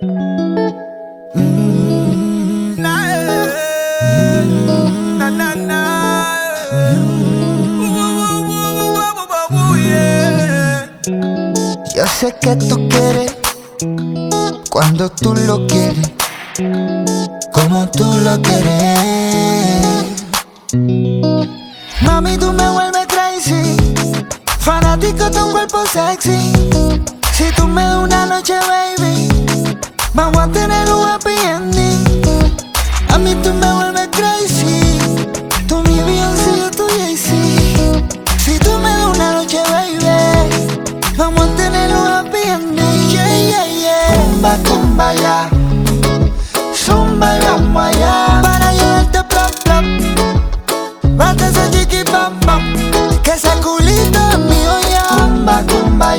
Yo sé que tú quieres cuando tú lo quieres, como tú lo quieres. Mami, tú me vuelves crazy, fanático de un cuerpo sexy. Si tú me das una noche, baby, vamos a tener un happy ending. A mí tú me vuelves crazy, tú mi Beyoncé, yo tu Jay-Z. Si tú me das una noche, baby. Vamos a tener un happy ending. Yeah, yeah, yeah. Kumba, kumba, ya. Zumba y vamos allá. Para llevarte plop, plop. Bate ese chiqui, bam, bam. Que ese culito es mío ya. Kumba, kumba,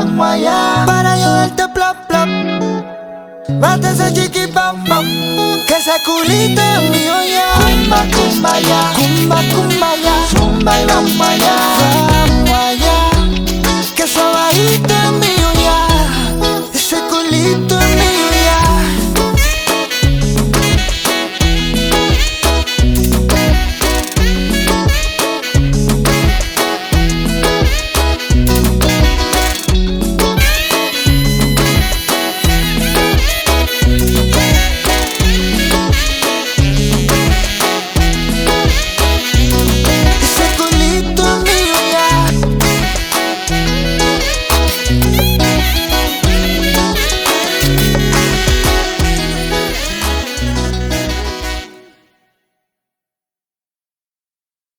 vamos allá. Para llevarte plop plop Bate ese chiqui bam bam Que ese culito es mío ya Kumba, kumba ya. Kumba, kumba ya. Zumba y vamos allá